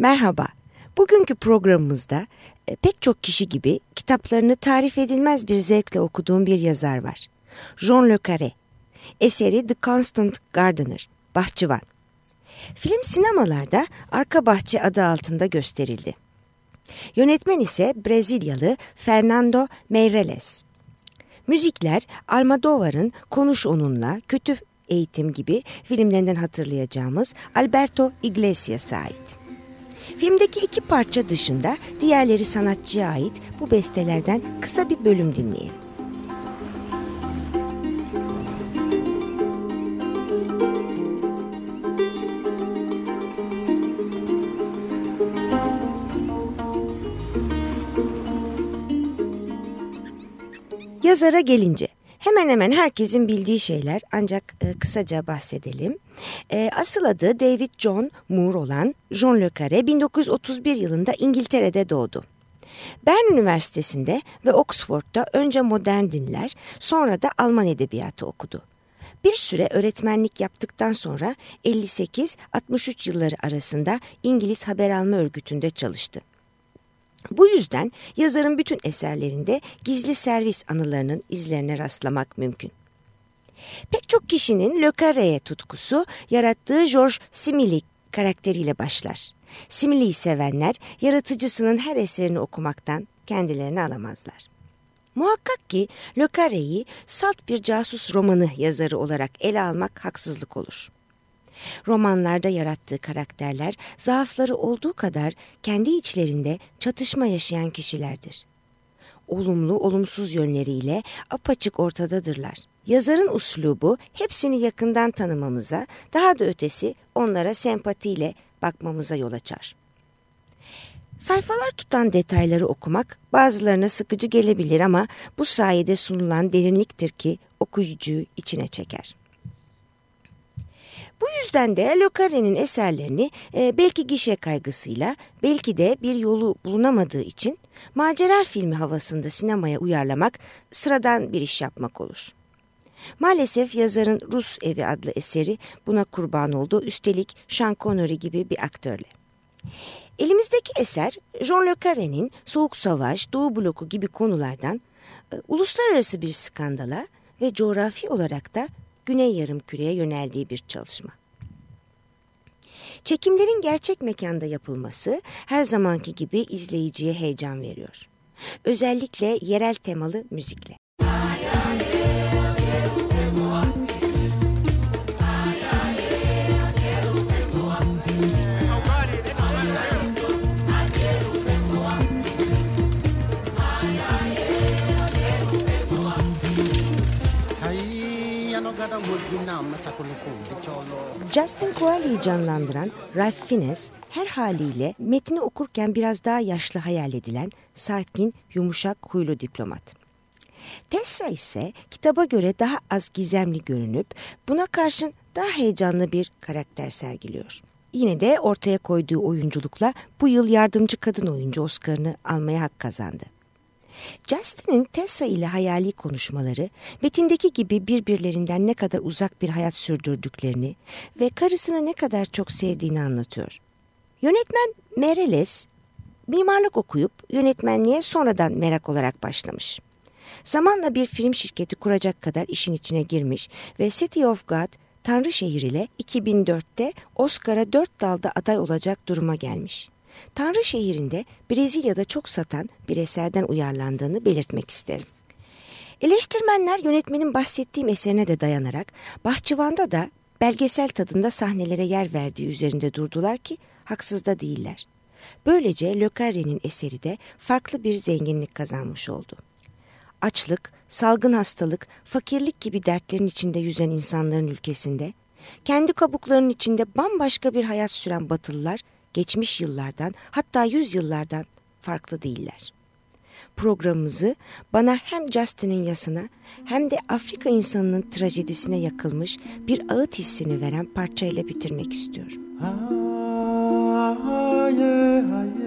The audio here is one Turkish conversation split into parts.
Merhaba. Bugünkü programımızda e, pek çok kişi gibi kitaplarını tarif edilmez bir zevkle okuduğum bir yazar var. Jean Le Carré. Eseri The Constant Gardener, Bahçıvan. Film sinemalarda Arka Bahçe adı altında gösterildi. Yönetmen ise Brezilyalı Fernando Meirelles. Müzikler Almodovar'ın Konuş Onunla, Kötü Eğitim gibi filmlerinden hatırlayacağımız Alberto Iglesias'a ait. Filmdeki iki parça dışında diğerleri sanatçıya ait bu bestelerden kısa bir bölüm dinleyelim. Yazara gelince hemen hemen herkesin bildiği şeyler ancak e, kısaca bahsedelim. E, asıl adı David John Moore olan Jean Le Carré 1931 yılında İngiltere'de doğdu. Bern Üniversitesi'nde ve Oxford'da önce modern dinler sonra da Alman edebiyatı okudu. Bir süre öğretmenlik yaptıktan sonra 58-63 yılları arasında İngiliz Haber Alma Örgütü'nde çalıştı. Bu yüzden yazarın bütün eserlerinde gizli servis anılarının izlerine rastlamak mümkün. Pek çok kişinin Le Carré'ye tutkusu yarattığı George Simili karakteriyle başlar. Simili'yi sevenler yaratıcısının her eserini okumaktan kendilerini alamazlar. Muhakkak ki Le Carré'yi salt bir casus romanı yazarı olarak ele almak haksızlık olur. Romanlarda yarattığı karakterler zaafları olduğu kadar kendi içlerinde çatışma yaşayan kişilerdir. Olumlu olumsuz yönleriyle apaçık ortadadırlar. Yazarın uslubu hepsini yakından tanımamıza, daha da ötesi onlara sempatiyle bakmamıza yol açar. Sayfalar tutan detayları okumak bazılarına sıkıcı gelebilir ama bu sayede sunulan derinliktir ki okuyucuyu içine çeker. Bu yüzden de Le eserlerini e, belki gişe kaygısıyla belki de bir yolu bulunamadığı için macera filmi havasında sinemaya uyarlamak sıradan bir iş yapmak olur. Maalesef yazarın Rus Evi adlı eseri buna kurban oldu. Üstelik Sean Connery gibi bir aktörle. Elimizdeki eser Jean Le Carré'nin Soğuk Savaş, Doğu Bloku gibi konulardan e, uluslararası bir skandala ve coğrafi olarak da Güney Yarımküre'ye yöneldiği bir çalışma. Çekimlerin gerçek mekanda yapılması her zamanki gibi izleyiciye heyecan veriyor. Özellikle yerel temalı müzikle. Justin Coaley'i canlandıran Ralph Fiennes her haliyle metni okurken biraz daha yaşlı hayal edilen sakin, yumuşak, huylu diplomat. Tessa ise kitaba göre daha az gizemli görünüp buna karşın daha heyecanlı bir karakter sergiliyor. Yine de ortaya koyduğu oyunculukla bu yıl yardımcı kadın oyuncu Oscar'ını almaya hak kazandı. Justin'in Tessa ile hayali konuşmaları metindeki gibi birbirlerinden ne kadar uzak bir hayat sürdürdüklerini ve karısını ne kadar çok sevdiğini anlatıyor. Yönetmen Mereles mimarlık okuyup yönetmenliğe sonradan merak olarak başlamış. Zamanla bir film şirketi kuracak kadar işin içine girmiş ve City of God Tanrı Şehir ile 2004'te Oscar'a dört dalda aday olacak duruma gelmiş. Tanrı şehrinde Brezilya'da çok satan bir eserden uyarlandığını belirtmek isterim. Eleştirmenler yönetmenin bahsettiğim eserine de dayanarak Bahçıvan'da da belgesel tadında sahnelere yer verdiği üzerinde durdular ki haksız da değiller. Böylece Le Carré'nin eseri de farklı bir zenginlik kazanmış oldu. Açlık, salgın hastalık, fakirlik gibi dertlerin içinde yüzen insanların ülkesinde, kendi kabuklarının içinde bambaşka bir hayat süren batılılar geçmiş yıllardan hatta yüz yıllardan farklı değiller. Programımızı bana hem Justin'in yasına hem de Afrika insanının trajedisine yakılmış bir ağıt hissini veren parçayla bitirmek istiyorum. Haye, haye,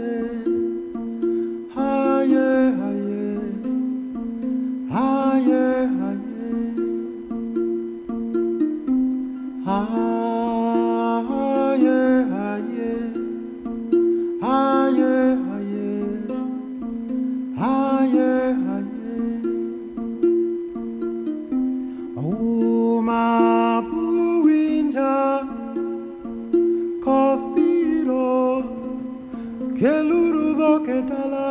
¿Qué tal?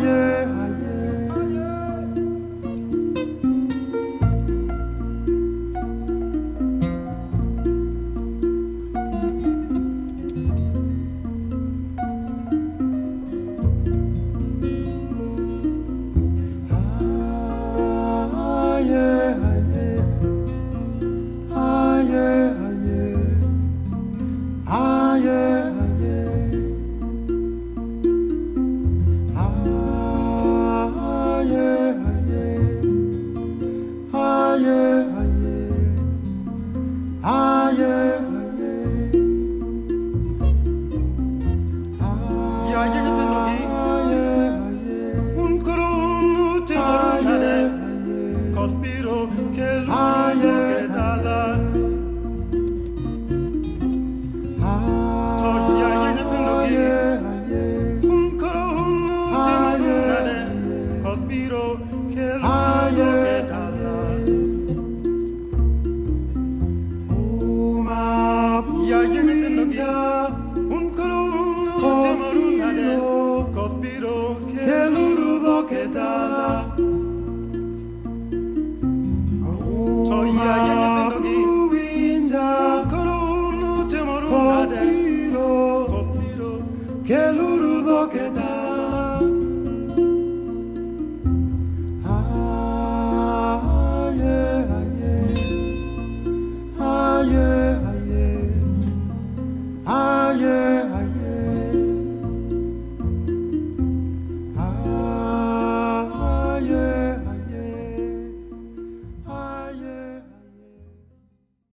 valeur.